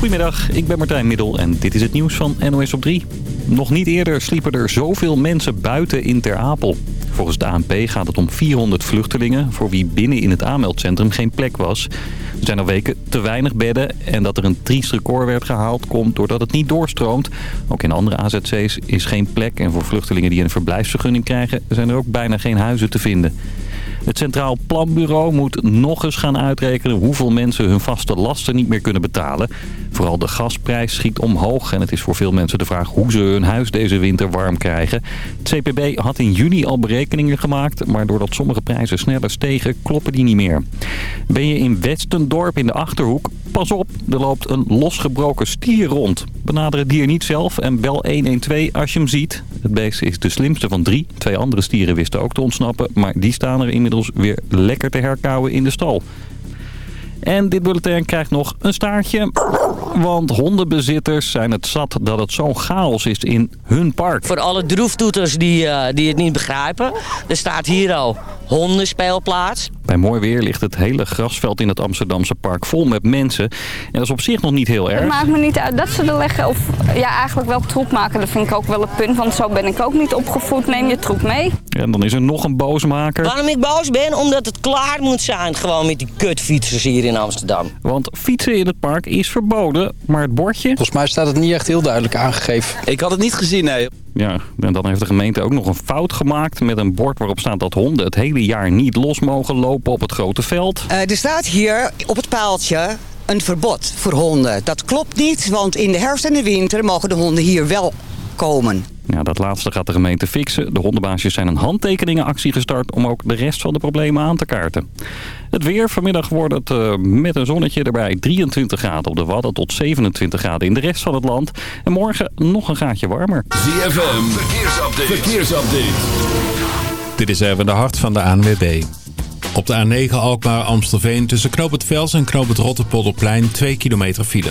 Goedemiddag, ik ben Martijn Middel en dit is het nieuws van NOS op 3. Nog niet eerder sliepen er zoveel mensen buiten in Ter Apel. Volgens de ANP gaat het om 400 vluchtelingen voor wie binnen in het aanmeldcentrum geen plek was. Er zijn al weken te weinig bedden en dat er een triest record werd gehaald komt doordat het niet doorstroomt. Ook in andere AZC's is geen plek en voor vluchtelingen die een verblijfsvergunning krijgen zijn er ook bijna geen huizen te vinden. Het Centraal Planbureau moet nog eens gaan uitrekenen hoeveel mensen hun vaste lasten niet meer kunnen betalen. Vooral de gasprijs schiet omhoog en het is voor veel mensen de vraag hoe ze hun huis deze winter warm krijgen. Het CPB had in juni al berekeningen gemaakt, maar doordat sommige prijzen sneller stegen, kloppen die niet meer. Ben je in Westendorp in de Achterhoek? Pas op, er loopt een losgebroken stier rond. Benader het dier niet zelf en bel 112 als je hem ziet. Het beest is de slimste van drie. Twee andere stieren wisten ook te ontsnappen, maar die staan er inmiddels weer lekker te herkauwen in de stal. En dit bulletin krijgt nog een staartje. Want hondenbezitters zijn het zat dat het zo'n chaos is in hun park. Voor alle droeftoeters die, uh, die het niet begrijpen. Er staat hier al hondenspeelplaats. Bij mooi weer ligt het hele grasveld in het Amsterdamse park vol met mensen. En dat is op zich nog niet heel erg. Het maakt me niet uit dat ze er leggen of ja, eigenlijk wel troep maken. Dat vind ik ook wel een punt, want zo ben ik ook niet opgevoed. Neem je troep mee. En dan is er nog een boosmaker. Waarom ik boos ben? Omdat het klaar moet zijn gewoon met die kutfietsers hier in Amsterdam. Want fietsen in het park is verboden, maar het bordje... Volgens mij staat het niet echt heel duidelijk aangegeven. Ik had het niet gezien, nee. Ja, en dan heeft de gemeente ook nog een fout gemaakt met een bord waarop staat dat honden het hele jaar niet los mogen lopen op het grote veld. Uh, er staat hier op het paaltje een verbod voor honden. Dat klopt niet, want in de herfst en de winter mogen de honden hier wel komen. Ja, dat laatste gaat de gemeente fixen. De hondenbaasjes zijn een handtekeningenactie gestart om ook de rest van de problemen aan te kaarten. Het weer. Vanmiddag wordt het uh, met een zonnetje erbij 23 graden op de Wadden tot 27 graden in de rest van het land. En morgen nog een gaatje warmer. ZFM, verkeersupdate. verkeersupdate. Dit is even de hart van de ANWB. Op de A9 Alkmaar-Amstelveen tussen Knoop het Vels en Knoop het Rotterpolderplein 2 kilometer file.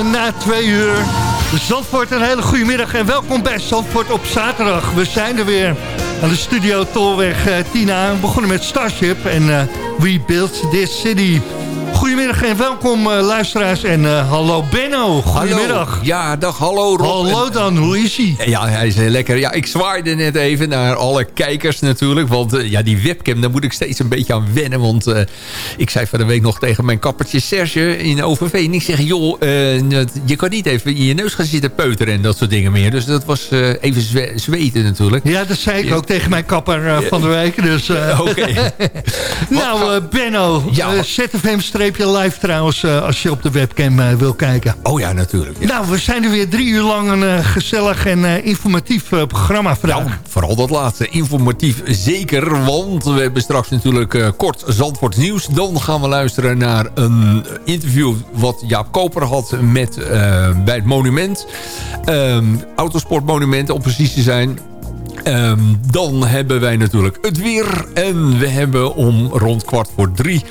Na twee uur. Zandvoort, een hele goede middag en welkom bij Zandvoort op zaterdag. We zijn er weer aan de studio Tolweg eh, Tina. We begonnen met Starship en eh, We Built This City. Goedemiddag en welkom eh, luisteraars en eh, hallo Benno. Goedemiddag. Hallo. Ja, dag, hallo Rob. Hallo dan, hoe is hij? Ja, hij is heel lekker. Ja, ik zwaaide net even naar alle kijkers natuurlijk. Want eh, ja, die webcam, daar moet ik steeds een beetje aan wennen. Want eh, ik zei van de week nog tegen mijn kappertje Serge in OVV. En ik zeg, joh, eh, je kan niet even in je neus gaan zitten peuteren en dat soort dingen meer. Dus dat was eh, even zwe- zweten natuurlijk. Ja, dat zei ik Ja. ook tegen mijn kapper eh, van de week. Dus, eh, Oké. nou, eh, Benno, Ja, eh, ZFM-live trouwens, eh, als je op de webcam eh, wil kijken. Oh ja, natuurlijk. Ja. Nou, we zijn er weer drie uur lang een eh, gezellig en informatief programma vandaag. Nou, vooral dat laatste. Informatief zeker, want we hebben straks natuurlijk kort Zandvoort nieuws. Dan gaan we luisteren naar een interview wat Jaap Koper had met, bij het monument. Ehm, Autosportmonument om precies te zijn. Ehm, dan hebben wij natuurlijk het weer. En we hebben om rond kwart voor drie...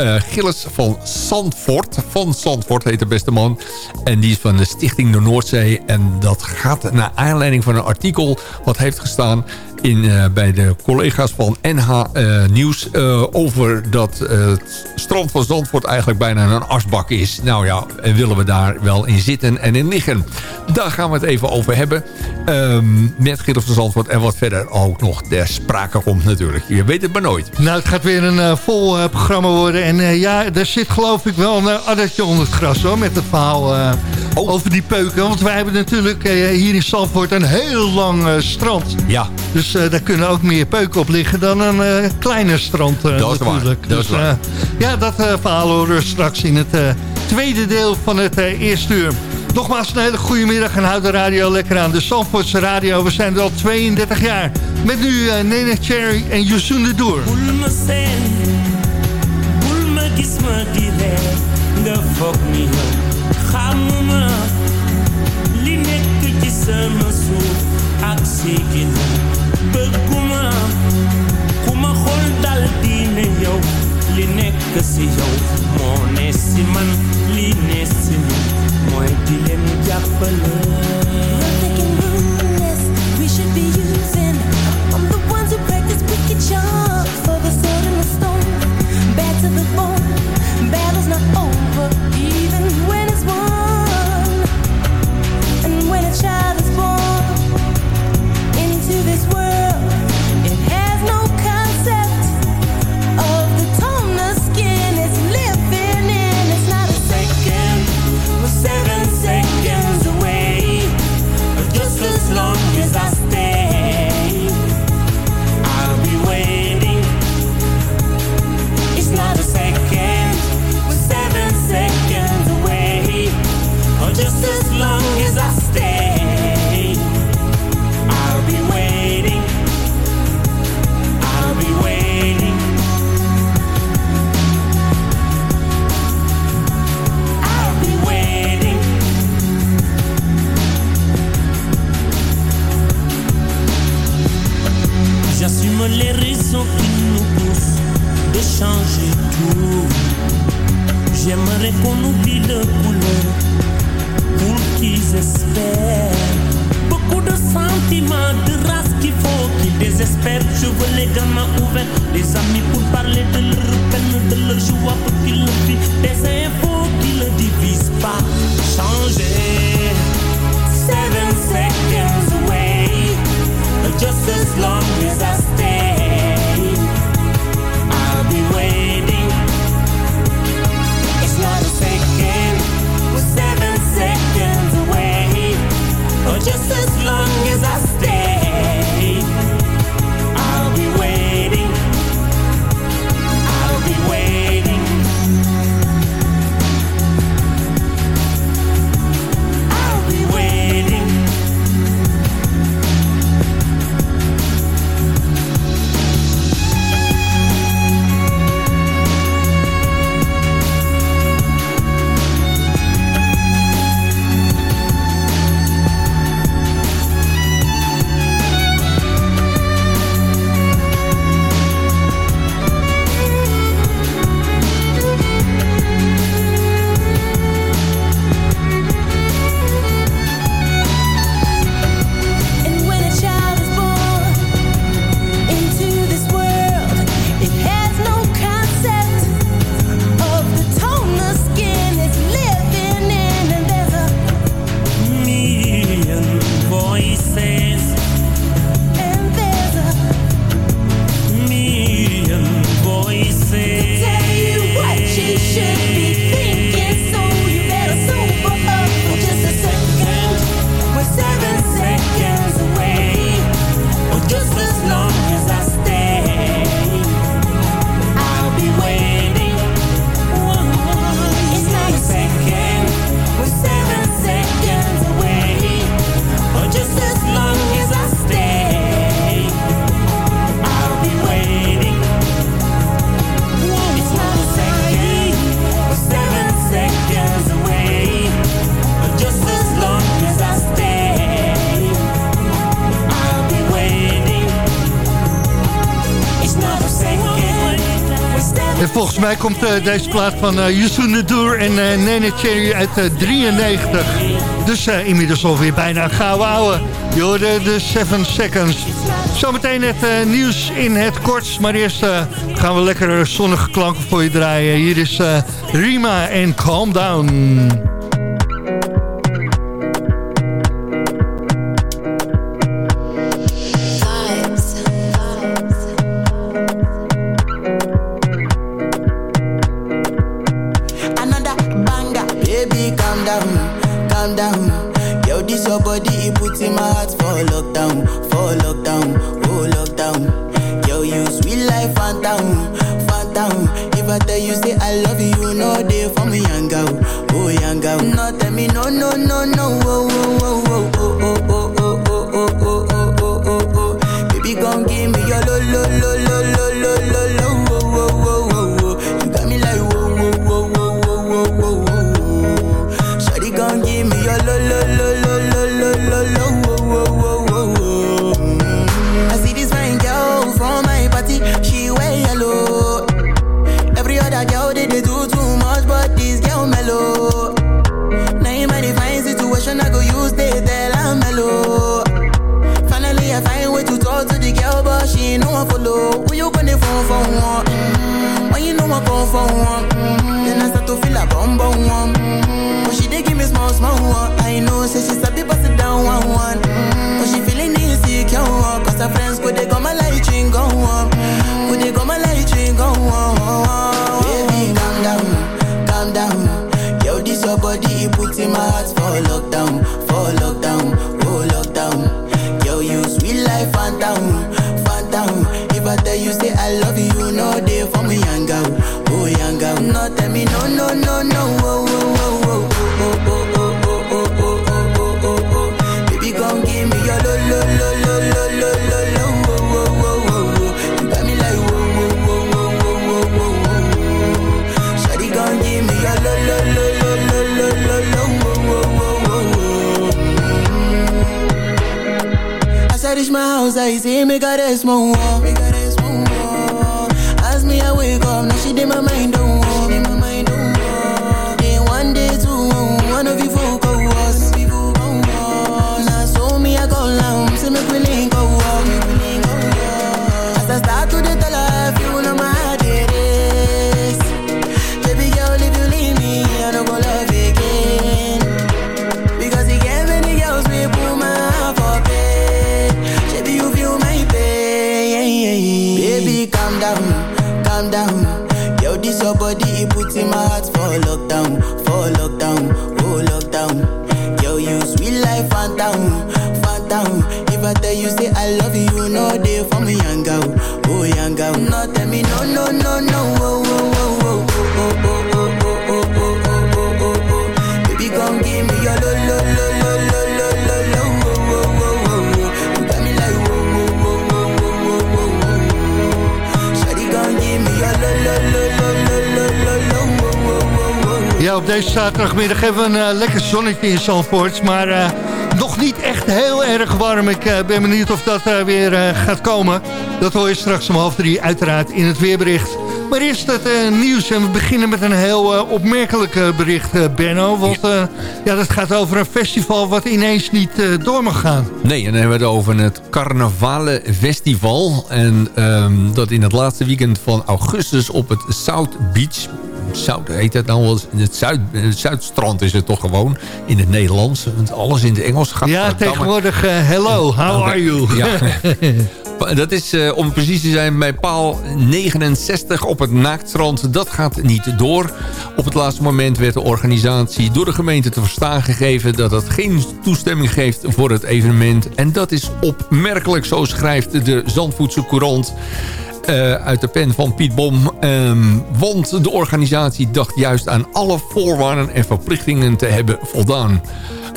eh, Gilles van Zandvoort. Van Zandvoort heet de beste man. En die is van de Stichting de Noordzee. En dat gaat naar aanleiding van een artikel... wat heeft gestaan in, eh, bij de collega's van NH eh, Nieuws... eh, over dat het strand van Zandvoort eigenlijk bijna een asbak is. Nou ja, en willen we daar wel in zitten en in liggen? Daar gaan we het even over hebben. Ehm, met Gilles van Zandvoort. En wat verder ook nog ter sprake komt natuurlijk. Je weet het maar nooit. Nou, het gaat weer een vol programma worden. En ja, daar zit geloof ik wel een addertje onder het gras hoor. Met het verhaal Oh. over die peuken. Want wij hebben natuurlijk hier in Zandvoort een heel lang strand. Ja, Dus eh, daar kunnen ook meer peuken op liggen dan een eh, kleiner strand eh, Dat waar, natuurlijk. dat is dus, waar. ja, dat eh, verhaal horen we straks in het eh, tweede deel van het eh, eerste uur. Nogmaals een hele goede middag en houd de radio lekker aan. De Zandvoortse radio, we zijn er al 32 jaar. Met nu eh, Nene Cherry en Youssou de Doer. xamuma li nekk ci sama suuf ak li nekk si yow moo ne si man li ne si ñun mooy komt eh, deze plaat van uh, Yusun Doer en eh, Nene Cherry uit 93. Dus inmiddels alweer bijna gauw ouwe. Je hoorde de 7 seconds. Zometeen het nieuws in het kort. Maar eerst gaan we lekker zonnige klanken voor je draaien. Hier is Rima en Calm Down. Oh. We hebben een eh, lekker zonnetje in Zandvoort. Maar eh, nog niet echt heel erg warm. Ik eh, ben benieuwd of dat weer gaat komen. Dat hoor je straks om half drie uiteraard in het weerbericht. Maar eerst het nieuws. En we beginnen met een heel opmerkelijk bericht, Benno. Want ja, dat gaat over een festival wat ineens niet door mag gaan. Nee, en dan hebben we het over het Carnavale Festival. En ehm, dat in het laatste weekend van augustus op het South Beach Heet dat nou. In het, Zuid, het Zuidstrand is het toch gewoon. In het Nederlands. Want alles in het Engels gaat. Ja, tegenwoordig. Eh, hello, how are you? Ja. dat is, eh, om precies te zijn, bij paal 69 op het Naaktstrand. Dat gaat niet door. Op het laatste moment werd de organisatie door de gemeente te verstaan gegeven... dat dat geen toestemming geeft voor het evenement. En dat is opmerkelijk, zo schrijft de Zandvoortse Courant. Eh, uit de pen van Piet Bom. Ehm, want de organisatie dacht juist aan alle voorwaarden en verplichtingen te hebben voldaan.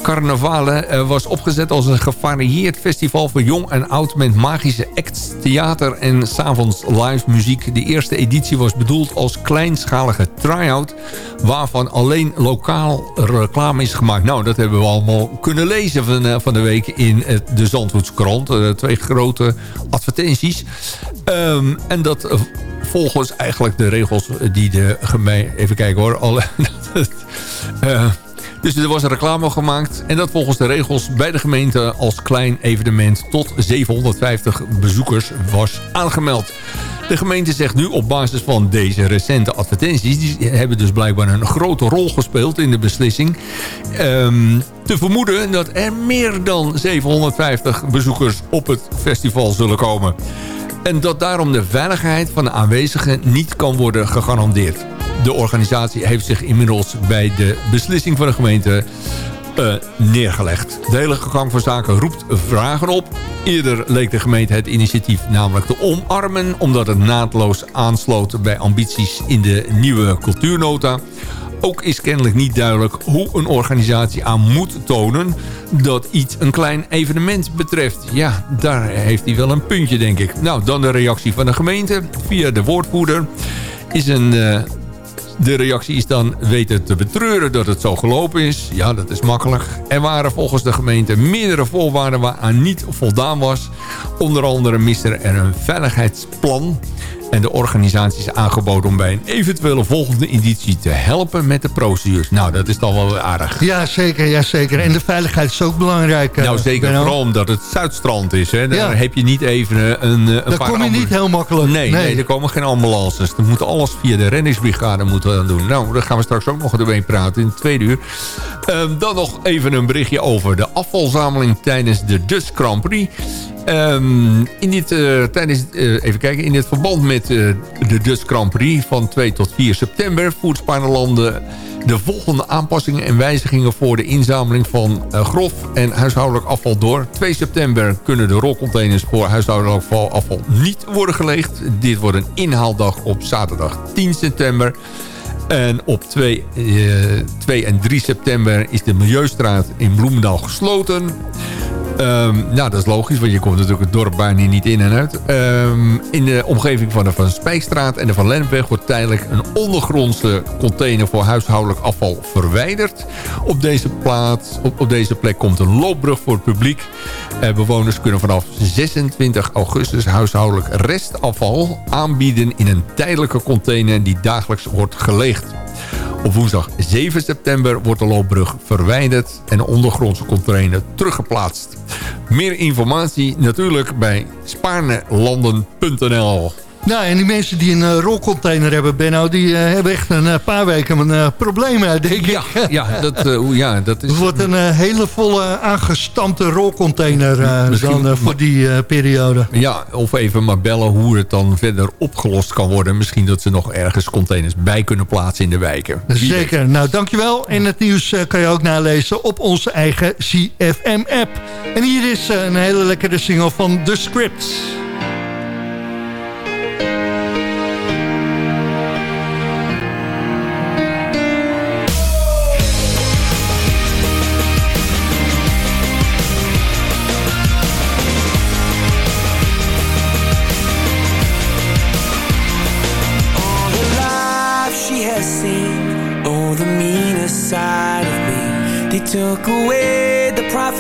Carnavale eh, was opgezet als een gevarieerd festival voor jong en oud met magische acts, theater en s'avonds live muziek. De eerste editie was bedoeld als kleinschalige try-out waarvan alleen lokaal reclame is gemaakt. Nou, dat hebben we allemaal kunnen lezen van, eh, van de week in het, de Zandvoortskrant. Eh, twee grote advertenties. Ehm, en dat eh, volgens eigenlijk de regels die de gemeente... Even kijken hoor. Alle, eh, dus er was een reclame gemaakt. En dat volgens de regels bij de gemeente als klein evenement... tot 750 bezoekers was aangemeld. De gemeente zegt nu op basis van deze recente advertenties... die hebben dus blijkbaar een grote rol gespeeld in de beslissing... ehm, te vermoeden dat er meer dan 750 bezoekers op het festival zullen komen. En dat daarom de veiligheid van de aanwezigen niet kan worden gegarandeerd. De organisatie heeft zich inmiddels bij de beslissing van de gemeente eh, neergelegd. De hele gang van zaken roept vragen op. Eerder leek de gemeente het initiatief namelijk te omarmen... omdat het naadloos aansloot bij ambities in de nieuwe cultuurnota. Ook is kennelijk niet duidelijk hoe een organisatie aan moet tonen... dat iets een klein evenement betreft. Ja, daar heeft hij wel een puntje, denk ik. Nou, dan de reactie van de gemeente via de woordvoerder. Is een... eh, de reactie is dan weten te betreuren dat het zo gelopen is. Ja, dat is makkelijk. Er waren volgens de gemeente meerdere voorwaarden waaraan niet voldaan was. Onder andere miste er een veiligheidsplan. En de organisatie is aangeboden om bij een eventuele volgende editie te helpen met de procedures. Nou, dat is dan wel aardig. Ja, zeker, ja, zeker. En de veiligheid is ook belangrijk. eh, Nou, zeker Benno. vooral omdat het Zuidstrand is. Hè. Daar Ja. heb je niet even een, een Daar paar kom je niet heel makkelijk. Nee, nee. er komen geen ambulances. Dan moet alles via de reddingsbrigade moeten we doen. Nou, daar gaan we straks ook nog doorheen praten in het tweede uur. Ehm, dan nog even een berichtje over de afvalzameling tijdens de Dutch Grand Prix. Ehm, in dit, eh, tijdens, eh, even kijken, in dit verband met eh, de Dutch Grand Prix van 2 tot 4 september... voert Spaarlanden de volgende aanpassingen en wijzigingen... voor de inzameling van grof en huishoudelijk afval door. 2 september kunnen de rolcontainers voor huishoudelijk afval, niet worden geleegd. Dit wordt een inhaaldag op zaterdag 10 september... En op 2, eh, 2 en 3 september is de Milieustraat in Bloemendaal gesloten. Ehm, nou, dat is logisch, want je komt natuurlijk het dorp bijna niet in en uit. Ehm, in de omgeving van de Van Spijkstraat en de Van Lennepweg... wordt tijdelijk een ondergrondse container voor huishoudelijk afval verwijderd. Op deze, plaats, op, op deze plek komt een loopbrug voor het publiek. Eh, bewoners kunnen vanaf 26 augustus huishoudelijk restafval aanbieden... in een tijdelijke container die dagelijks wordt geleegd. Op woensdag 7 september wordt de loopbrug verwijderd en de ondergrondse container teruggeplaatst. Meer informatie natuurlijk bij spaarnelanden.nl. Nou, en die mensen die een eh, rolcontainer hebben, Benno... die eh, hebben echt een eh, paar weken een probleem, denk ik. Ja, dat, hoe- ja, dat is... Het wordt een hele volle aangestampte rolcontainer dan voor die periode. Ja, of even maar bellen hoe het dan verder opgelost kan worden. Misschien dat ze nog ergens containers bij kunnen plaatsen in de wijken. Zeker. Nou, dankjewel. En het nieuws kan je ook nalezen op onze eigen CFM-app. En hier is een hele lekkere single van The Script.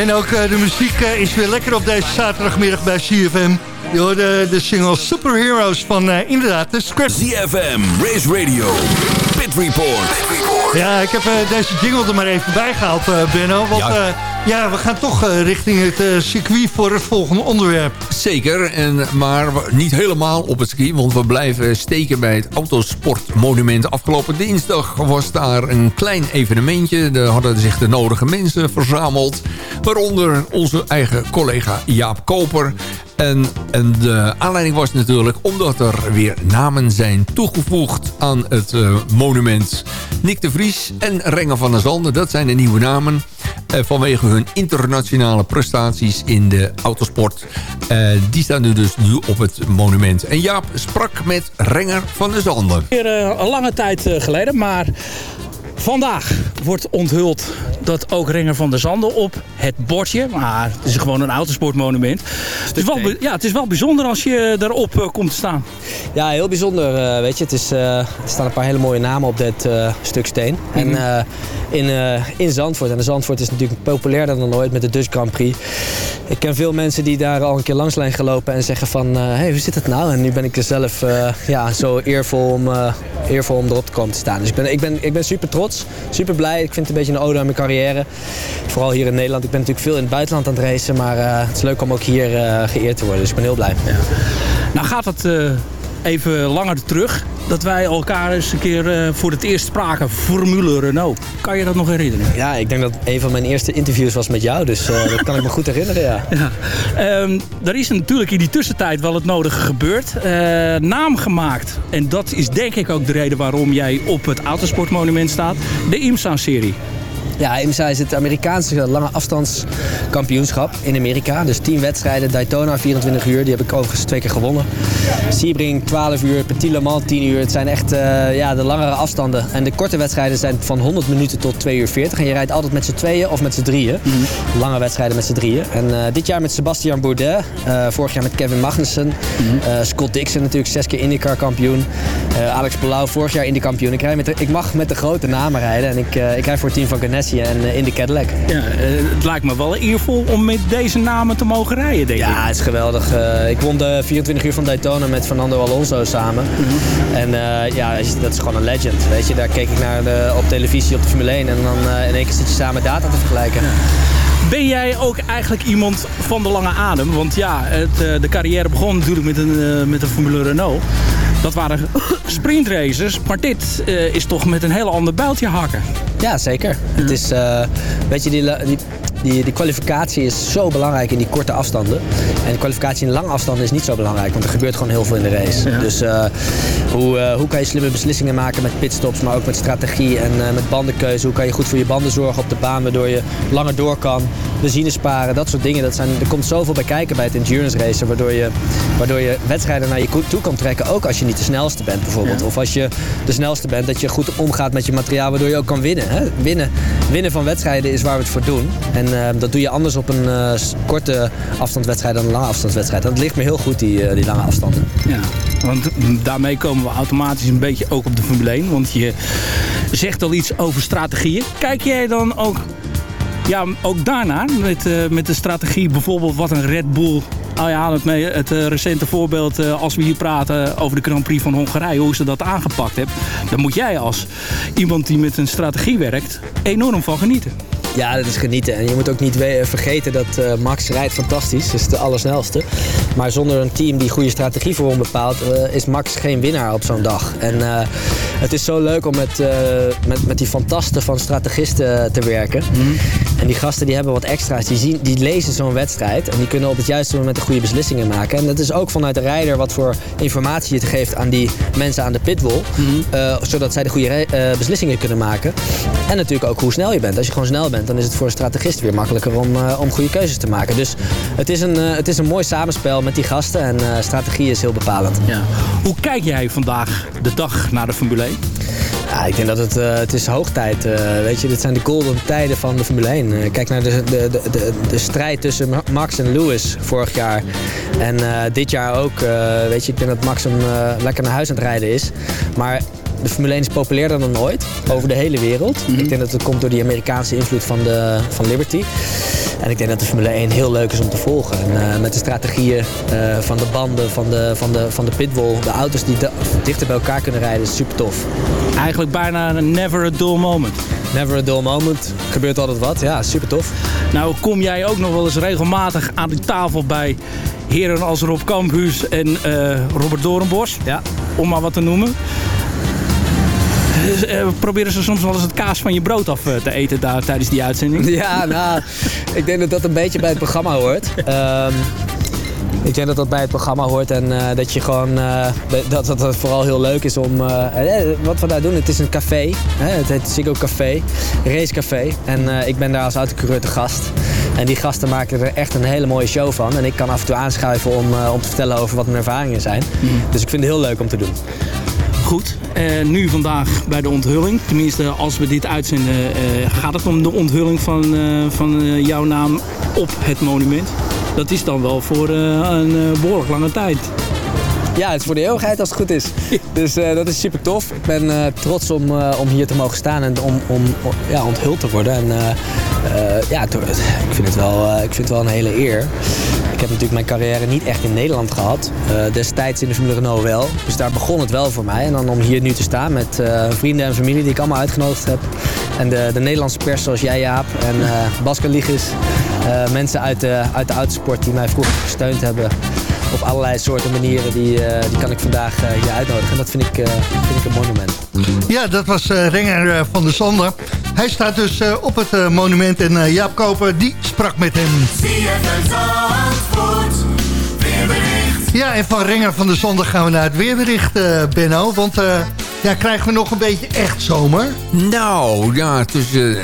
En ook eh, de muziek eh, is weer lekker op deze zaterdagmiddag bij CFM. Je hoorde de single Superheroes van eh, inderdaad de script. CFM, Race Radio, Pit Report. Ja, ik heb deze jingle er maar even bij gehaald, eh, Benno. Want Ja. Ja. we gaan toch eh, richting het eh, circuit voor het volgende onderwerp. Zeker, en, maar niet helemaal op het circuit, want we blijven steken bij het Autosportmonument. Afgelopen dinsdag was daar een klein evenementje. Er hadden zich de nodige mensen verzameld. Waaronder onze eigen collega Jaap Koper. En, de aanleiding was natuurlijk omdat er weer namen zijn toegevoegd aan het eh, monument. Nick de Vries en Renger van der Zanden, dat zijn de nieuwe namen. eh, vanwege hun internationale prestaties in de autosport. Eh, die staan nu dus nu op het monument. En Jaap sprak met Renger van der Zanden. Eh, een lange tijd eh, geleden, maar vandaag wordt onthuld dat ook Renger van der Zanden op het bordje, maar het is gewoon een autosportmonument. Het is, wel, ja, het is wel bijzonder als je daarop eh, komt te staan. Ja, heel bijzonder. eh, weet je. Het is, eh, er staan een paar hele mooie namen op dit stuk steen. Mhm. En eh, in, in Zandvoort. En de Zandvoort is natuurlijk populairder dan ooit met de Dutch Grand Prix. Ik ken veel mensen die daar al een keer langs zijn gelopen en zeggen van... hé, hey, hoe zit het nou? En nu ben ik er zelf ja, zo eervol om, eervol om erop te komen te staan. Dus ik ben, ik, ben, ik ben super trots, super blij. Ik vind het een beetje een ode aan mijn carrière. Vooral hier in Nederland. Ik ben natuurlijk veel in het buitenland aan het racen. Maar eh, het is leuk om ook hier eh, geëerd te worden. Dus ik ben heel blij. Nou gaat het even langer terug dat wij elkaar eens een keer eh, voor het eerst spraken. Formule Renault. Kan je dat nog herinneren? Ja, ik denk dat een van mijn eerste interviews was met jou. Dus eh, dat kan ik me goed herinneren, ja. Ja. Ehm, er is natuurlijk in die tussentijd wel het nodige gebeurd. Eh, naam gemaakt. En dat is denk ik ook de reden waarom jij op het autosportmonument staat. De IMSA-serie. Ja, IMSA is het Amerikaanse lange afstandskampioenschap in Amerika. Dus 10 wedstrijden, Daytona 24 uur. Die heb ik overigens twee keer gewonnen. Sebring 12 uur, Petit Le Mans 10 uur. Het zijn echt eh, ja, de langere afstanden. En de korte wedstrijden zijn van 100 minuten tot 2 uur 40. En je rijdt altijd met z'n tweeën of met z'n drieën. Lange wedstrijden met z'n drieën. En eh, dit jaar met Sebastian Bourdais. eh, vorig jaar met Kevin Magnussen. eh, Scott Dixon natuurlijk, zes keer IndyCar kampioen. Alex Palau, vorig jaar Indy kampioen. Ik, rijd met de- ik mag met de grote namen rijden. En ik, ik rijd voor het team van Ganassi en eh, Indy Cadillac. Ja, eh, het lijkt me wel eervol om met deze namen te mogen rijden, denk ik. Ja, het is geweldig. Eh, ik won de 24 uur van Daytona met Fernando Alonso samen. En eh, ja, dat is gewoon een legend. Weet je, daar keek ik naar de, op televisie op de Formule 1 en dan in één keer zit je samen data te vergelijken. Ben jij ook eigenlijk iemand van de lange adem? Want ja, het, de carrière begon natuurlijk met een, met een Formule Renault. Dat waren sprintraces, maar dit eh, is toch met een heel ander bijltje hakken. Ja, zeker. Het is, eh, weet je, die, die, die, die kwalificatie is zo belangrijk in die korte afstanden. En de kwalificatie in lange afstanden is niet zo belangrijk, want er gebeurt gewoon heel veel in de race. Dus eh, hoe, eh, hoe kan je slimme beslissingen maken met pitstops, maar ook met strategie en eh, met bandenkeuze? Hoe kan je goed voor je banden zorgen op de baan, waardoor je langer door kan? Benzine sparen, dat soort dingen. Dat zijn, er komt zoveel bij kijken bij het endurance racen, waardoor je, waardoor je wedstrijden naar je toe kan trekken, ook als je niet de snelste bent bijvoorbeeld. Of als je de snelste bent, dat je goed omgaat met je materiaal, waardoor je ook kan winnen. Hè? Winnen, winnen van wedstrijden is waar we het voor doen. En eh, dat doe je anders op een eh, korte afstandswedstrijd dan een lange afstandswedstrijd. Dat ligt me heel goed, die, eh, die lange afstanden. Ja, want mm, daarmee komen we automatisch een beetje ook op de Formule 1. Want je zegt al iets over strategieën. Kijk jij dan ook, ja, ook daarna met, eh, met de strategie bijvoorbeeld wat een Red Bull oh ja, het, me- het recente voorbeeld als we hier praten over de Grand Prix van Hongarije, hoe ze dat aangepakt hebben. Dan moet jij als iemand die met een strategie werkt, enorm van genieten. Ja, dat is genieten. En je moet ook niet we- vergeten dat eh, Max rijdt fantastisch. is de allersnelste. Maar zonder een team die goede strategie voor hem bepaalt... eh, is Max geen winnaar op zo'n dag. En eh, het is zo leuk om met, eh, met, met die fantasten van strategisten te werken. En die gasten die hebben wat extra's. Die, zien, die lezen zo'n wedstrijd. En die kunnen op het juiste moment de goede beslissingen maken. En dat is ook vanuit de rijder wat voor informatie je het geeft aan die mensen aan de pitwall. eh, zodat zij de goede eh, beslissingen kunnen maken. En natuurlijk ook hoe snel je bent. Als je gewoon snel bent, dan is het voor een strategist weer makkelijker om, eh, om goede keuzes te maken. Dus het is een, het is een mooi samenspel met die gasten. En strategie is heel bepalend. Ja. Hoe kijk jij vandaag de dag naar de Formule 1? Ja, ik denk dat het, eh, het is hoogtijd. eh weet je, dit zijn de golden tijden van de Formule 1. Eh, kijk naar de, de, de, de, strijd tussen Ma- Max en Lewis vorig jaar. En dit jaar ook. weet je, ik denk dat Max hem lekker naar huis aan het rijden is. Maar de Formule 1 is populairder dan ooit. Over de hele wereld. Ik denk dat het komt door die Amerikaanse invloed van, de, van Liberty. En ik denk dat de Formule 1 heel leuk is om te volgen. En eh, met de strategieën eh, van de banden, van de, van, de, van de pitwall, de auto's die dichter bij elkaar kunnen rijden, is super tof. Eigenlijk bijna een never a dull moment. Never a dull moment. Gebeurt altijd wat. Ja, super tof. Nou kom jij ook nog wel eens regelmatig aan die tafel bij heren als Rob Kamphuis en eh, Robert Doornbos. Ja. Om maar wat te noemen. Dus, eh, proberen ze soms wel eens het kaas van je brood af eh, te eten daar tijdens die uitzending? Ja, nou, ik denk dat dat een beetje bij het programma hoort. Ehm, ik denk dat dat bij het programma hoort en eh, dat je gewoon eh, dat, dat het vooral heel leuk is om eh, eh, wat we daar doen. Het is een café, hè, het heet Ziggo Café, racecafé. En eh, ik ben daar als autocoureur te gast. En die gasten maken er echt een hele mooie show van. En ik kan af en toe aanschuiven om, eh, om te vertellen over wat mijn ervaringen zijn. Dus ik vind het heel leuk om te doen. Goed, eh, nu vandaag bij de onthulling. Tenminste, als we dit uitzenden, eh, gaat het om de onthulling van, eh, van jouw naam op het monument. Dat is dan wel voor een eh, behoorlijk lange tijd. Ja, het is voor de eeuwigheid als het goed is. Dus dat is super tof. Ik ben trots om, om hier te mogen staan en om, om om, ja, onthuld te worden. En ja, ik vind, het wel, ik vind het wel een hele eer. Ik heb natuurlijk mijn carrière niet echt in Nederland gehad. Eh, destijds in de Formule Renault wel. Dus daar begon het wel voor mij. En dan om hier nu te staan met eh, vrienden en familie die ik allemaal uitgenodigd heb. En de, de Nederlandse pers zoals jij Jaap en Bas Kaligis. Eh, mensen uit de, uit de autosport die mij vroeger gesteund hebben op allerlei soorten manieren. Die, eh, die kan ik vandaag eh, hier uitnodigen. En dat vind ik, eh, vind ik een mooi moment. Ja, dat was eh, Renger van der Zanden. Hij staat dus eh, op het eh, monument en Jaap Koper die sprak met hem. Ja, en van Renger van der Zanden gaan we naar het weerbericht, eh, Benno. Want eh, ja, krijgen we nog een beetje echt zomer? Nou, ja, het is eh,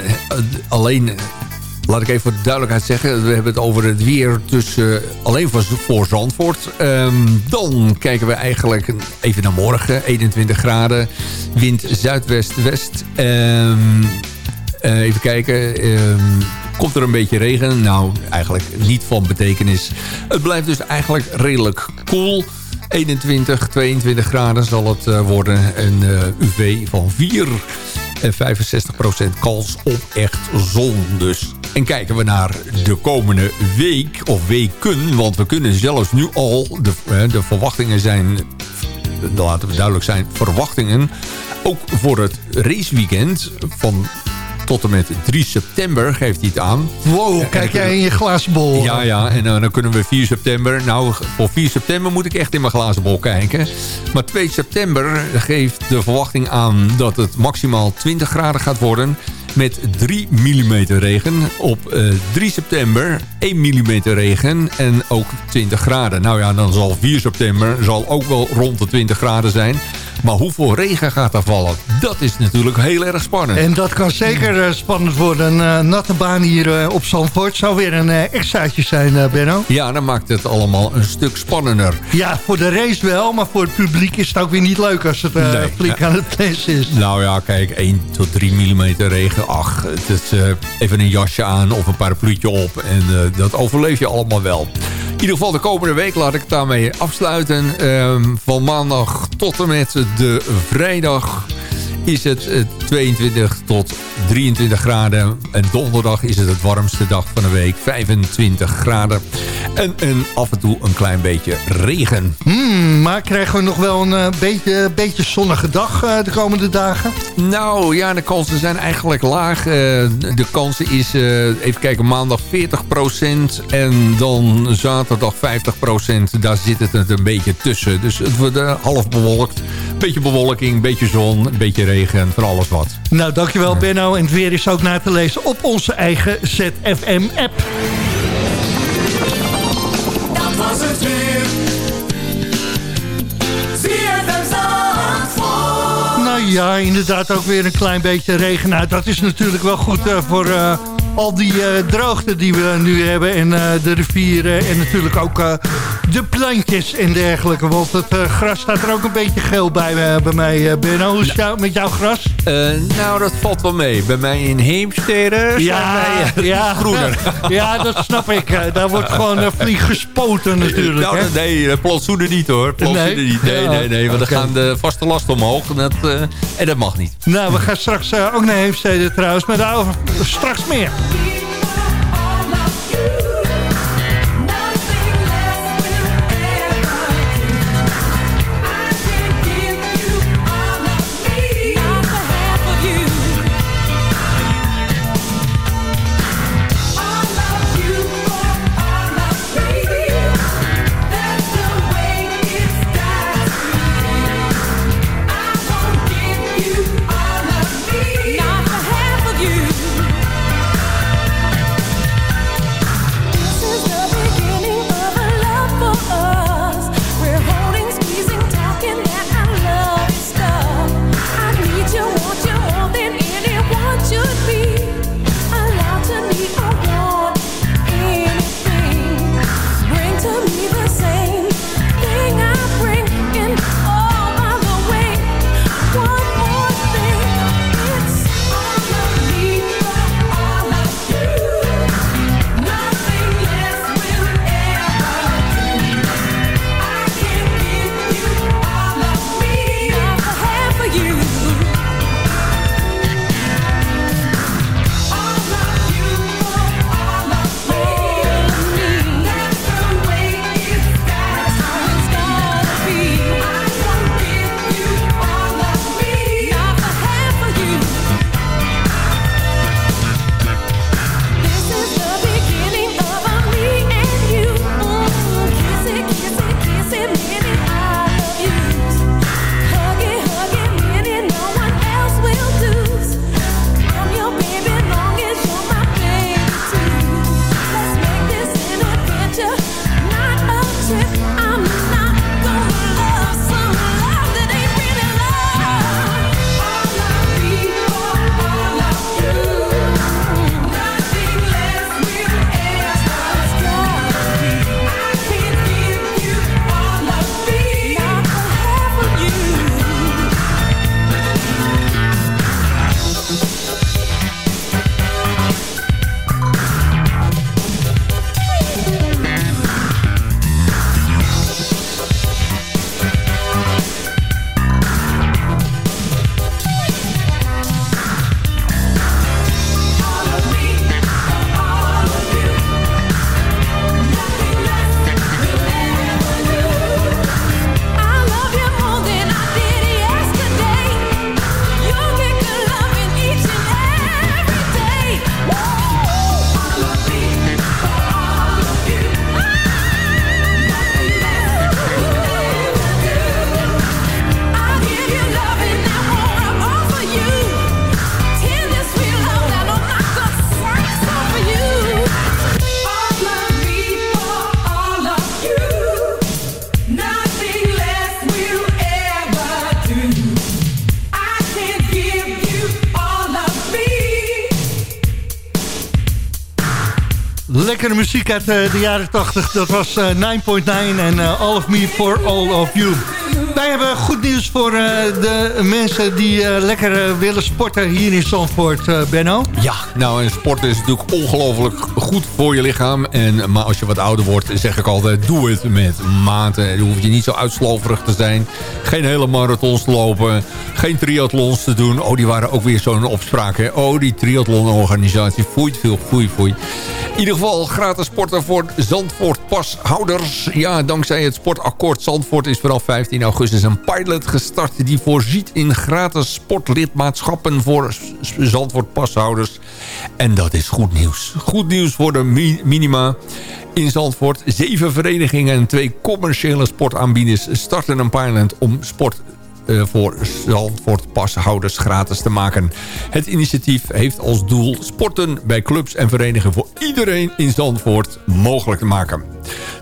alleen... Laat ik even voor de duidelijkheid zeggen. We hebben het over het weer tussen, alleen voor, voor Zandvoort. Ehm, dan kijken we eigenlijk even naar morgen. 21 graden. Wind zuidwest-west. Ehm, eh, even kijken. Ehm, komt er een beetje regen? Nou, eigenlijk niet van betekenis. Het blijft dus eigenlijk redelijk koel. 21, 22 graden zal het eh, worden. Een eh, UV van 4 en 65% kans op echt zon dus. En kijken we naar de komende week of weken... want we kunnen zelfs nu al... de, eh, de verwachtingen zijn laten we duidelijk zijn, verwachtingen. Ook voor het raceweekend van tot en met 3 september geeft hij het aan. Wow, kijk jij in je glazen bol. Ja, ja, en eh, dan kunnen we 4 september... Nou, voor 4 september moet ik echt in mijn glazen bol kijken. Maar 2 september geeft de verwachting aan dat het maximaal 20 graden gaat worden... met 3 mm regen. Op eh, 3 september 1 mm regen en ook 20 graden. Nou ja, dan zal 4 september zal ook wel rond de 20 graden zijn... Maar hoeveel regen gaat er vallen? Dat is natuurlijk heel erg spannend. En dat kan zeker eh, spannend worden. Een eh, natte baan hier eh, op Zandvoort zou weer een uh, extraatje zijn, Benno. Ja, dan maakt het allemaal een stuk spannender. Ja, voor de race wel, maar voor het publiek is het ook weer niet leuk als het uh, Nee, flink ja. aan het ples is. Nou ja, kijk, 1 tot 3 mm regen. Ach, het is even een jasje aan of een parapluutje op. En eh, dat overleef je allemaal wel. In ieder geval de komende week laat ik het daarmee afsluiten. Ehm, van maandag tot en met de vrijdag is het eh, 22 tot 23 graden. En donderdag is het het warmste dag van de week, 25 graden. En, en af en toe een klein beetje regen. Hmm, maar krijgen we nog wel een eh, beetje, beetje zonnige dag eh, de komende dagen? Nou ja, de kansen zijn eigenlijk laag. Eh, de kansen is, even kijken, maandag 40% en dan zaterdag 50%. Daar zit het een beetje tussen. Dus het wordt half bewolkt. Beetje bewolking, beetje zon, een beetje regen, van alles wat. Nou, dankjewel Benno. En het weer is ook na te lezen op onze eigen ZFM-app. Dat was het weer. Nou ja, inderdaad ook weer een klein beetje regen. Nou, dat is natuurlijk wel goed eh, voor eh, al die eh, droogte die we nu hebben. En eh, de rivieren en natuurlijk ook eh, de plantjes en dergelijke. Want het eh, gras staat er ook een beetje geel bij, eh, bij mij, Benno. Hoe is het jou- met jouw gras? Nou, dat valt wel mee. Bij mij in Heemstede Ja, wij ja. groener. Ja, dat snap ik. Daar wordt gewoon uh, vlieg gespoten natuurlijk. Nou, hè? nee, plantsoenen niet hoor. Plantsoenen Nee? niet. Nee, Ja, nee, nee. Want dan gaan de vaste lasten omhoog. En dat, en dat mag niet. Nou, we gaan straks ook naar Heemstede trouwens. Maar daarover straks meer. Lekkere muziek uit eh, de jaren 80. Dat was eh, 9.9 en eh, All of Me for All of You. Wij hebben goed nieuws voor eh, de mensen die eh, lekker eh, willen sporten hier in Zandvoort, Benno. Ja, nou en sport is natuurlijk ongelooflijk goed voor je lichaam. En, maar als je wat ouder wordt, zeg ik altijd, doe het met mate. Dan hoef je niet zo uitsloverig te zijn. Geen hele marathons te lopen. Geen triathlons te doen. Oh, die waren ook weer zo'n opspraak. Hè? Oh, die triathlonorganisatie. Foei veel, foei, foei. In ieder geval gratis sporten voor Zandvoort pashouders. Ja, dankzij het sportakkoord Zandvoort is vanaf 15 augustus een pilot gestart... die voorziet in gratis sportlidmaatschappen voor Zandvoort pashouders. En dat is goed nieuws. Goed nieuws voor de mi- minima in Zandvoort. Zeven verenigingen en twee commerciële sportaanbieders starten een pilot om sport voor Zandvoort pashouders gratis te maken. Het initiatief heeft als doel sporten bij clubs en verenigingen voor iedereen in Zandvoort mogelijk te maken.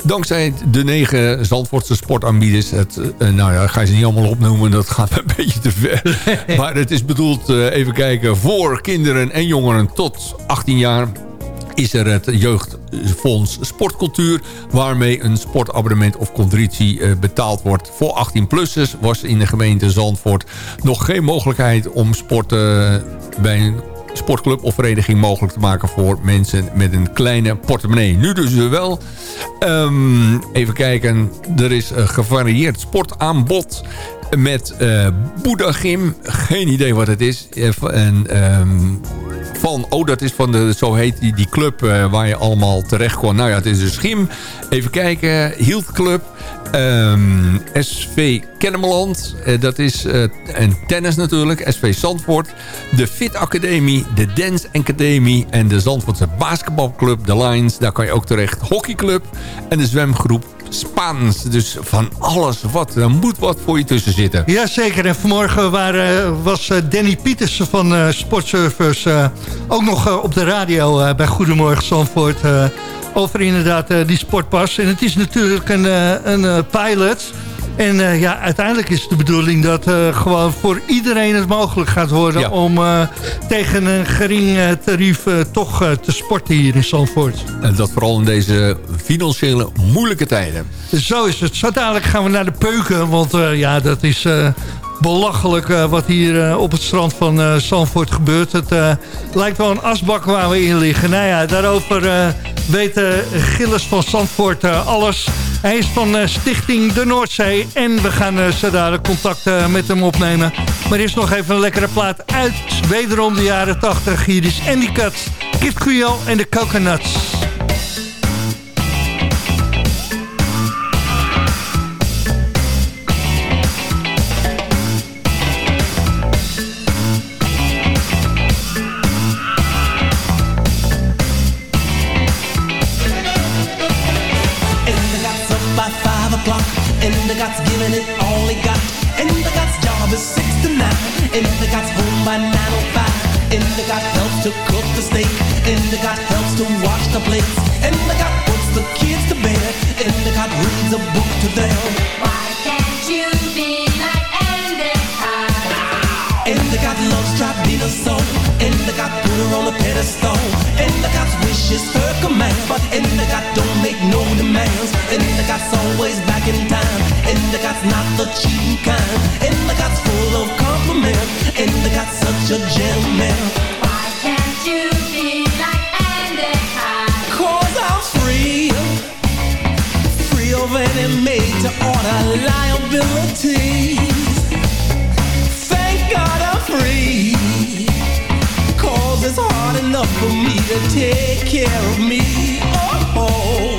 Dankzij de negen Zandvoortse sportaanbieders, het, eh, nou ja, ga je ze niet allemaal opnoemen, dat gaat een beetje te ver. maar het is bedoeld, eh, even kijken, voor kinderen en jongeren tot 18 jaar is er het Jeugdfonds Sportcultuur... waarmee een sportabonnement of conditie eh, betaald wordt. Voor 18-plussers was in de gemeente Zandvoort nog geen mogelijkheid... om sporten bij een sportclub of vereniging mogelijk te maken... voor mensen met een kleine portemonnee. Nu dus wel. Ehm, even kijken, er is een gevarieerd sportaanbod met eh Boeddha Gym. Geen idee wat het is. Eh, En, ehm, oh dat is van de, zo heet die, die club eh, waar je allemaal terecht kon. Nou ja, het is een schim. Even kijken, Hield Club. ehm, SV Kennemerland. eh, dat is eh, en tennis natuurlijk. SV Zandvoort. De Fit Academie. De Dance Academie. En de Zandvoortse basketbalclub. De Lions. Daar kan je ook terecht. Hockeyclub. En de zwemgroep Spaans. Dus van alles wat. Er moet wat voor je tussen zitten. Jazeker, en vanmorgen waren, was eh, Danny Pietersen van eh, Sportservice eh, ook nog eh, op de radio eh, bij Goedemorgen Zandvoort... eh, over inderdaad eh, die sportpas. En het is natuurlijk een, eh, een eh, pilot... En eh, ja, uiteindelijk is het de bedoeling dat eh, gewoon voor iedereen het mogelijk gaat worden... Ja. om eh, tegen een gering tarief toch te sporten hier in Zandvoort. En dat vooral in deze financiële moeilijke tijden. Zo is het. Zo dadelijk gaan we naar de peuken. Want ja, dat is belachelijk eh, wat hier eh, op het strand van eh Zandvoort gebeurt. Het lijkt wel een asbak waar we in liggen. Nou ja, daarover weten Gilles van Zandvoort alles. Hij is van Stichting de Noordzee. En we gaan zo dadelijk contact met hem opnemen. Maar eerst nog even een lekkere plaat uit wederom de jaren 80. Hier is Andy Cut, Kid Creole en de Coconuts. Nine o five. Indica helps to cook the steak. Indica helps to wash the plates. Puts the kids to bed. Indica reads a book to them. Why can't you be like Endicott? Endicott loves Tribina. Put her on a pedestal. Endicott's wish is her command. But Endicott don't make no demands. Endicott's always back in time. Endicott's not the cheating kind. Endicott's full of compliment. Endicott's such a gentleman. Why can't you be like Endicott? Cause I'm free. Free of any made to order liabilities. Thank God I'm free. Enough for me to take care of me. Oh, oh.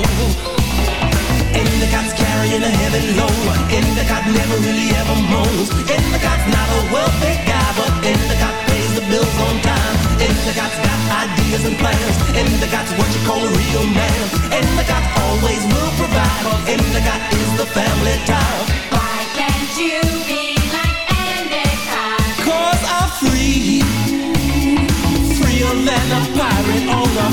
Endicott's carrying a heavy load. Endicott never really ever moans. Endicott's not a wealthy guy, but Endicott pays the bills on time. Endicott's got ideas and plans. Endicott's what you call a real man. Endicott always will provide. Endicott is the family tie. Why can't you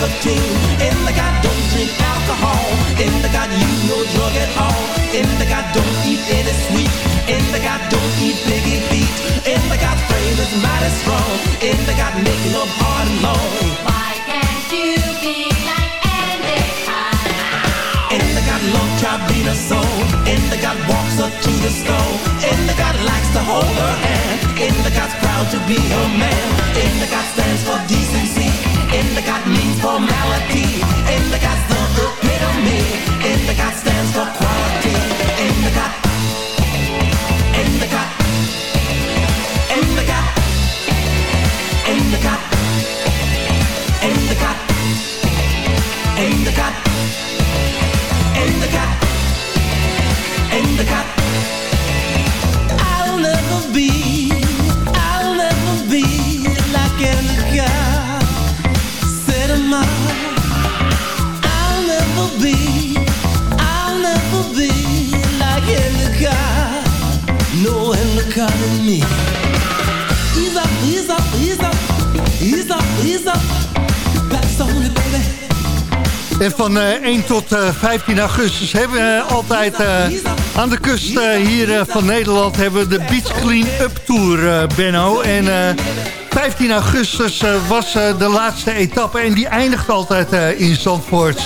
nicotine. In the God don't drink alcohol. In the God use no drug at all. In the God don't eat any sweet. In the God don't eat Biggie feet. In the God frame is mighty strong. In the God make no and long. Why can't you be like Andy In the God love Tribina soul. In the God walks up to the stone. In the God likes to hold her hand. In the God's proud to be a man. In the God stands for decency. Indica means formality. Indica's the epitome. Indica stands for quality. Indica. Me. Ease up, ease up, ease up, ease up, ease up. That's on it, baby. En van eh, 1 tot eh, 15 augustus hebben we eh, altijd eh, aan de kust eh, hier eh, van Nederland hebben we de Beach Clean Up Tour, eh, Benno. En eh, 15 augustus eh, was eh, de laatste etappe en die eindigt altijd eh, in Zandvoort.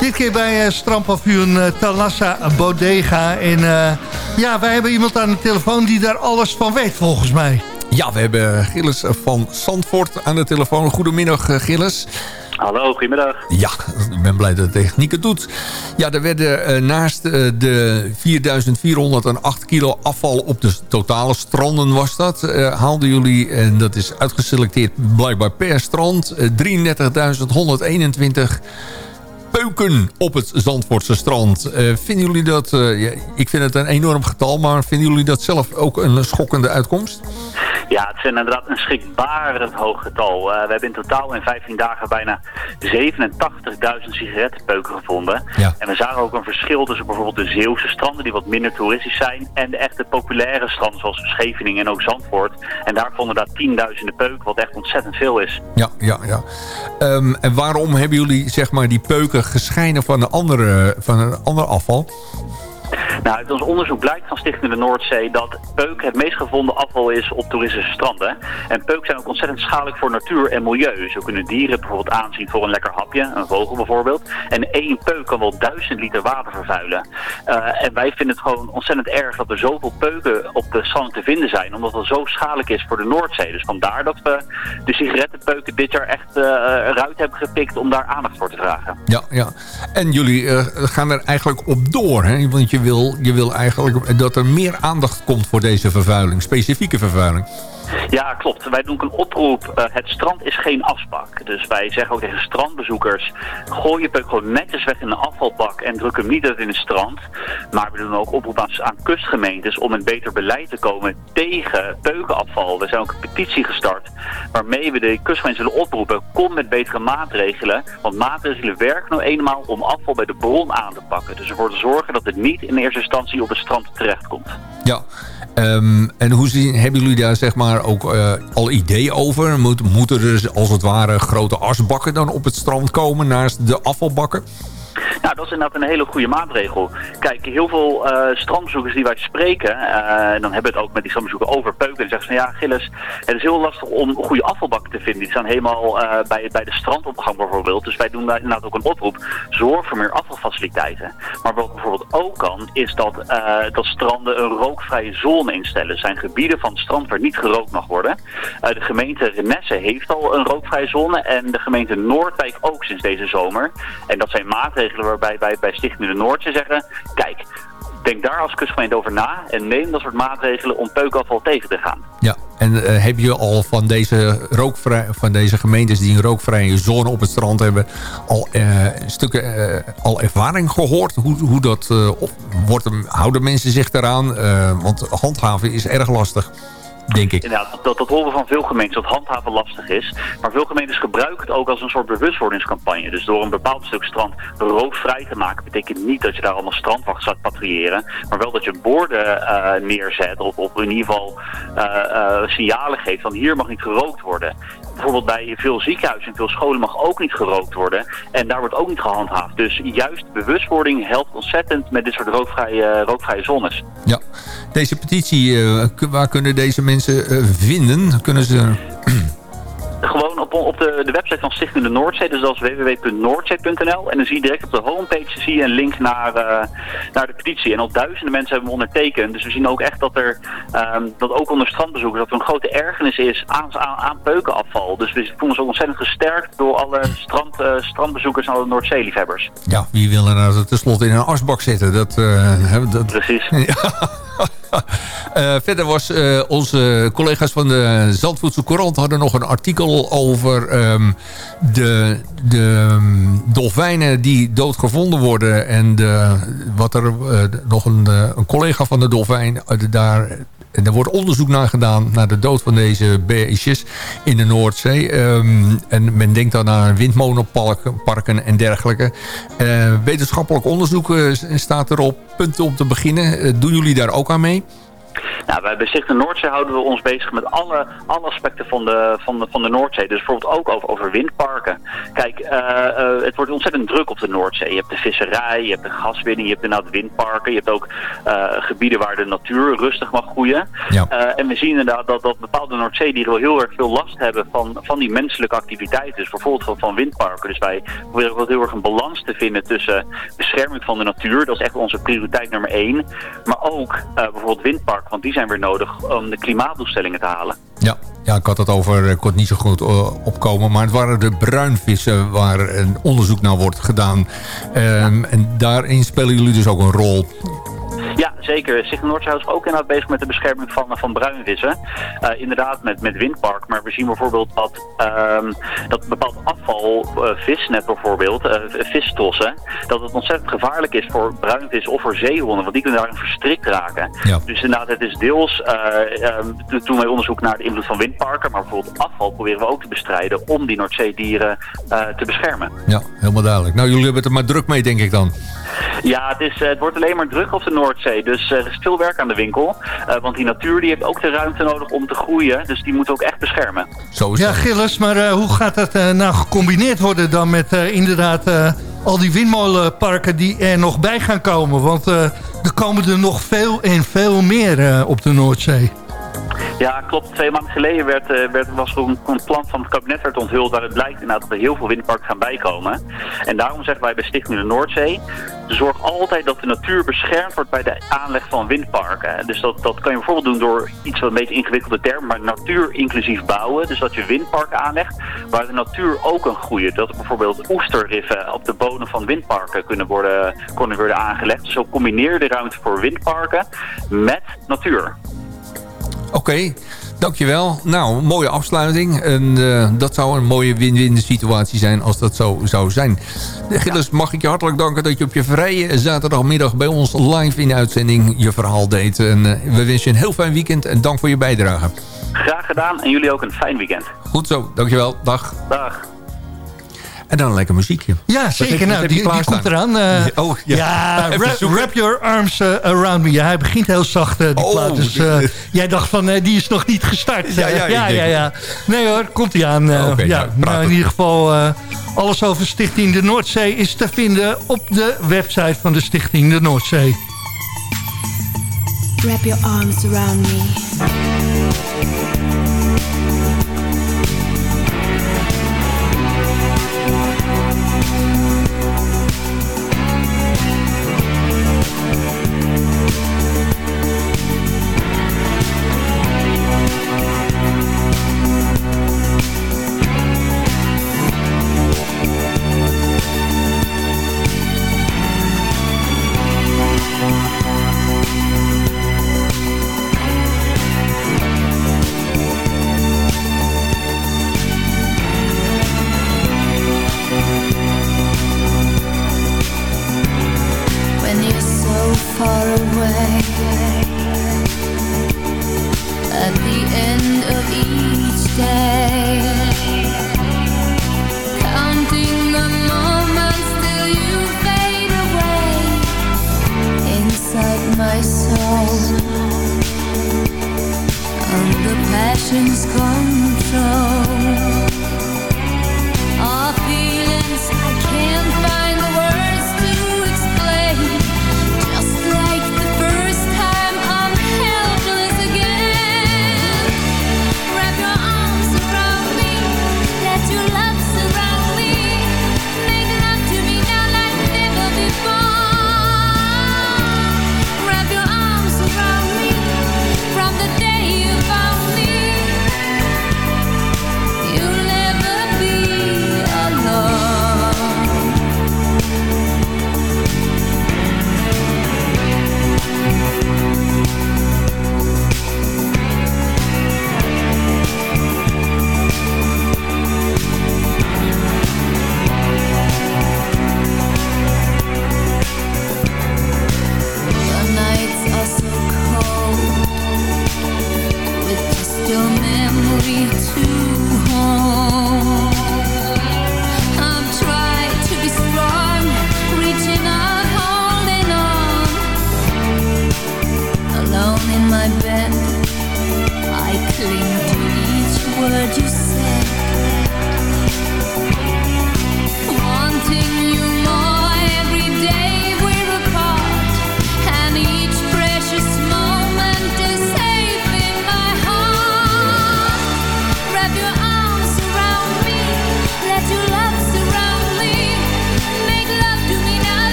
Dit keer bij eh strandpavioen eh, Talassa Bodega. En eh, ja, wij hebben iemand aan de telefoon die daar alles van weet volgens mij. Ja, we hebben Gilles van Zandvoort aan de telefoon. Goedemiddag eh, Gilles. Hallo, goedemiddag. Ja, ik ben blij dat de techniek het doet. Ja, er werden eh, naast eh, de 4408 kilo afval op de totale stranden was dat... eh, haalden jullie, en dat is uitgeselecteerd blijkbaar per strand... eh, 33.121 op het Zandvoortse strand. Eh, vinden jullie dat... eh, ik vind het een enorm getal, maar vinden jullie dat zelf ook een schokkende uitkomst? Ja, het is inderdaad een schrikbarend hoog getal. Eh, we hebben in totaal in 15 dagen bijna 87.000 sigarettenpeuken gevonden. En we zagen ook een verschil tussen bijvoorbeeld de Zeeuwse stranden, die wat minder toeristisch zijn, en de echte populaire stranden zoals Scheveningen en ook Zandvoort. En daar vonden daar tienduizenden peuken, wat echt ontzettend veel is. Ja, ja, ja. Ehm, en waarom hebben jullie zeg maar, die peuken gescheiden van, de andere, van een ander afval? Nou, uit ons onderzoek blijkt van Stichting de Noordzee dat peuk het meest gevonden afval is op toeristische stranden. En peuk zijn ook ontzettend schadelijk voor natuur en milieu. Zo kunnen dieren bijvoorbeeld aanzien voor een lekker hapje, een vogel bijvoorbeeld. En één peuk kan wel duizend liter water vervuilen. Eh, en wij vinden het gewoon ontzettend erg dat er zoveel peuken op de stranden te vinden zijn, omdat het zo schadelijk is voor de Noordzee. Dus vandaar dat we de sigarettenpeuken dit jaar echt eh, eruit hebben gepikt om daar aandacht voor te vragen. Ja, ja. En jullie eh, gaan er eigenlijk op door, hè? Want je wil, je wil eigenlijk dat er meer aandacht komt voor deze vervuiling, specifieke vervuiling. Ja, klopt. Wij doen ook een oproep. eh, het strand is geen afspak. Dus wij zeggen ook tegen strandbezoekers... gooi je peuk gewoon netjes weg in een afvalbak... en druk hem niet uit in het strand. Maar we doen ook oproep aan, aan kustgemeentes... om een beter beleid te komen tegen peukenafval. We zijn ook een petitie gestart... waarmee we de kustgemeenten willen oproepen... kom met betere maatregelen. Want maatregelen werken nou eenmaal om afval bij de bron aan te pakken. Dus ervoor te zorgen dat het niet in eerste instantie op het strand terechtkomt. Ja. Ehm, en hoe zien, hebben jullie daar zeg maar ook eh, al ideeën over? Moet, moeten er als het ware grote asbakken dan op het strand komen naast de afvalbakken? Nou, dat is inderdaad een hele goede maatregel. Kijk, heel veel eh strandbezoekers die wij spreken, eh, en dan hebben we het ook met die strandbezoekers over peuken. En zeggen ze van ja, Gilles, het is heel lastig om goede afvalbakken te vinden. Die staan helemaal eh, bij, bij de strandopgang bijvoorbeeld. Dus wij doen daar inderdaad ook een oproep. Zorg voor meer afvalfaciliteiten. Maar wat bijvoorbeeld ook kan, is dat, dat stranden een rookvrije zone instellen. Er zijn gebieden van het strand waar niet gerookt mag worden. De gemeente Renesse heeft al een rookvrije zone en de gemeente Noordwijk ook sinds deze zomer. En dat zijn maatregelen waarbij wij bij Stichting de Noordzee zeggen... kijk, denk daar als kustgemeente over na en neem dat soort maatregelen om peukafval tegen te gaan. Ja, en eh, heb je al van deze, rookvrij, van deze gemeentes die een rookvrije zone op het strand hebben... al eh, stukken eh, al ervaring gehoord? Hoe, hoe dat, wordt, houden mensen zich daaraan? Want handhaven is erg lastig. Denk ik. Inderdaad, dat, dat horen van veel gemeentes, dat handhaven lastig is. Maar veel gemeentes gebruiken het ook als een soort bewustwordingscampagne. Dus door een bepaald stuk strand rookvrij te maken, betekent niet dat je daar allemaal strandwacht gaat patrouilleren. Maar wel dat je borden eh, neerzet of, of in ieder geval eh, eh, signalen geeft van hier mag niet gerookt worden. Bijvoorbeeld bij veel ziekenhuizen en veel scholen mag ook niet gerookt worden. En daar wordt ook niet gehandhaafd. Dus juist bewustwording helpt ontzettend met dit soort rookvrije, rookvrije zones. Ja, deze petitie, eh, waar kunnen deze mensen eh, vinden? Kunnen ze... Gewoon op, op de, de website van Stichting de Noordzee, dus dat is www.noordzee.nl. En dan zie je direct op de homepage zie je een link naar, eh, naar de petitie. En al duizenden mensen hebben hem ondertekend. Dus we zien ook echt dat er, ehm, dat ook onder strandbezoekers, dat er een grote ergernis is aan, aan, aan peukenafval. Dus we voelen ons ook ontzettend gesterkt door alle strand, eh, strandbezoekers en alle Noordzeeliefhebbers. Ja, wie wil er nou tenslotte in een asbak zitten? Dat, hè, dat... Precies. Eh, verder was eh, onze collega's van de Zandvoetse Courant hadden nog een artikel over ehm, de, de ehm, dolfijnen die doodgevonden worden. En de, wat er eh, nog een, eh, een collega van de dolfijn eh, daar... Er wordt onderzoek naar gedaan naar de dood van deze beestjes in de Noordzee. Ehm, en men denkt dan aan windmolenparken parken en dergelijke. Eh, wetenschappelijk onderzoek eh, staat erop. Punten om te beginnen. Eh, doen jullie daar ook aan mee? Nou, bij bij Stichting Noordzee houden we ons bezig met alle, alle aspecten van de, van, de, van de Noordzee. Dus bijvoorbeeld ook over, over windparken. Kijk, eh, eh, het wordt ontzettend druk op de Noordzee. Je hebt de visserij, je hebt de gaswinning, je hebt inderdaad windparken. Je hebt ook eh, gebieden waar de natuur rustig mag groeien. Ja. En we zien inderdaad dat, dat bepaalde Noordzeedieren wel heel erg veel last hebben van, van die menselijke activiteiten. Dus bijvoorbeeld van, van windparken. Dus wij proberen ook wel heel erg een balans te vinden tussen bescherming van de natuur. Dat is echt onze prioriteit nummer één. Maar ook bijvoorbeeld windparken, want die zijn weer nodig om de klimaatdoelstellingen te halen. Ja, ja ik had het over, ik kon niet zo goed eh, opkomen. Maar het waren de bruinvissen waar een onderzoek naar wordt gedaan. Ehm, En daarin spelen jullie dus ook een rol. Ja, zeker. Stichting Noordzee is ook inderdaad bezig met de bescherming van, van bruinvissen. Eh, inderdaad met, met windpark, maar we zien bijvoorbeeld dat, ehm, dat bepaald afval, eh, visnet bijvoorbeeld, visstossen, dat het ontzettend gevaarlijk is voor bruinvis of voor zeehonden, want die kunnen daarin verstrikt raken. Ja. Dus inderdaad, het is deels, to- toen wij onderzoek naar de invloed van windparken, maar bijvoorbeeld afval proberen we ook te bestrijden om die Noordzeedieren te beschermen. Ja, helemaal duidelijk. Nou, jullie hebben het er maar druk mee, denk ik dan. Ja, het, is, het wordt alleen maar druk op de Noordzee. Dus eh, er is veel werk aan de winkel. Eh, want die natuur die heeft ook de ruimte nodig om te groeien. Dus die moeten we ook echt beschermen. Zo Ja, Gilles, maar eh, hoe gaat dat eh, nou gecombineerd worden dan met eh, inderdaad eh, al die windmolenparken die er nog bij gaan komen? Want eh, er komen er nog veel en veel meer eh, op de Noordzee. Ja, klopt. Twee maanden geleden werd, eh, werd, was er een, een plan van het kabinet werd onthuld... waaruit blijkt inderdaad dat er heel veel windparken gaan bijkomen. En daarom zeggen wij bij Stichting de Noordzee... zorg altijd dat de natuur beschermd wordt bij de aanleg van windparken. Dus dat, dat kan je bijvoorbeeld doen door iets wat een beetje ingewikkelde term... maar natuur inclusief bouwen. Dus dat je windparken aanlegt waar de natuur ook kan groeien. Dat bijvoorbeeld oesterriffen op de bodem van windparken kunnen worden, kunnen worden aangelegd. Dus zo combineer je de ruimte voor windparken met natuur. Oké, dankjewel. Nou, mooie afsluiting. En eh, dat zou een mooie win-win situatie zijn als dat zo zou zijn. Eh, Gilles, mag ik je hartelijk danken dat je op je vrije zaterdagmiddag bij ons live in de uitzending je verhaal deed. En eh, we wensen je een heel fijn weekend en dank voor je bijdrage. Graag gedaan en jullie ook een fijn weekend. Goed zo, dankjewel. Dag. Dag. En dan een lekker muziekje. Ja, zeker. heb nou, die, die komt eraan. eh, oh, ja. ja, wrap, zoeken. wrap your arms eh, around me. Ja, hij begint heel zacht, eh, die Oh, plaat. Dus eh, jij dacht van, eh, die is nog niet gestart. Ja, ja, ja, ja. Nee hoor, komt hij aan. Oké, ja, nou, nou, in ieder geval, eh, alles over Stichting de Noordzee is te vinden op de website van de Stichting de Noordzee. Wrap your arms around me.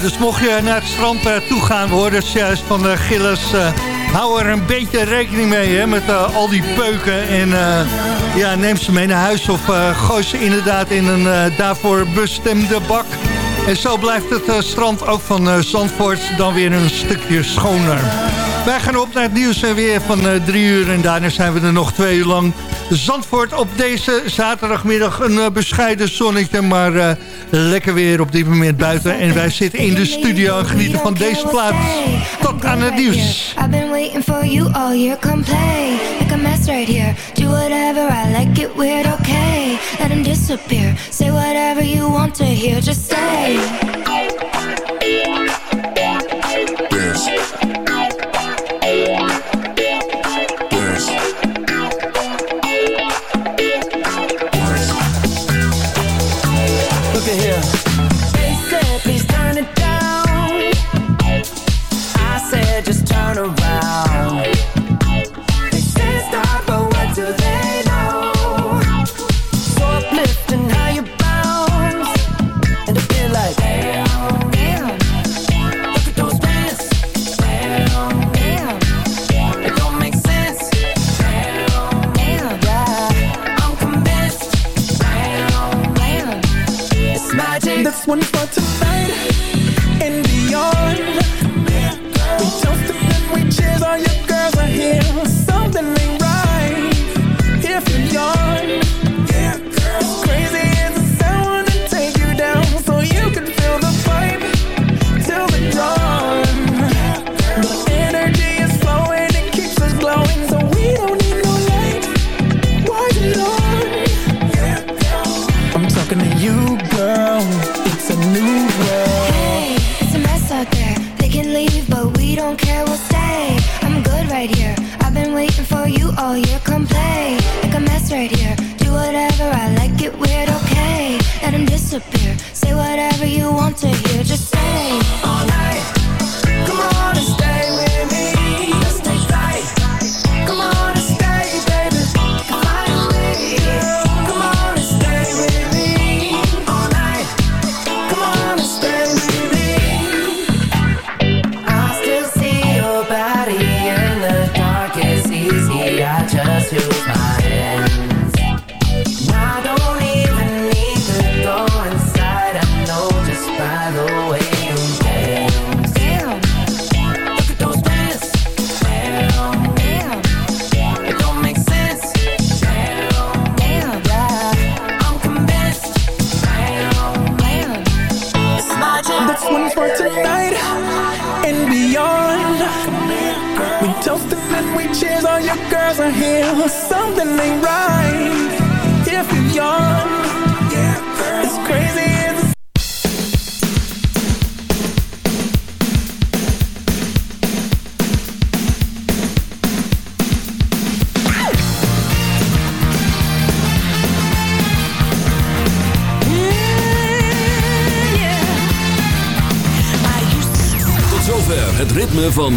Dus mocht je naar het strand eh, toe gaan, we hoorden het juist van eh, Gilles. eh, hou er een beetje rekening mee hè, met al die peuken. En ja, neem ze mee naar huis of gooi ze inderdaad in een daarvoor bestemde bak. En zo blijft het strand ook van Zandvoort dan weer een stukje schoner. Wij gaan op naar het nieuws en weer van eh, drie uur. En daarna zijn we er nog twee uur lang. Zandvoort op deze zaterdagmiddag een eh, bescheiden zonnetje. Maar eh, lekker weer op dit moment buiten. En wij zitten in de studio en genieten van deze plaats. Tot aan het nieuws.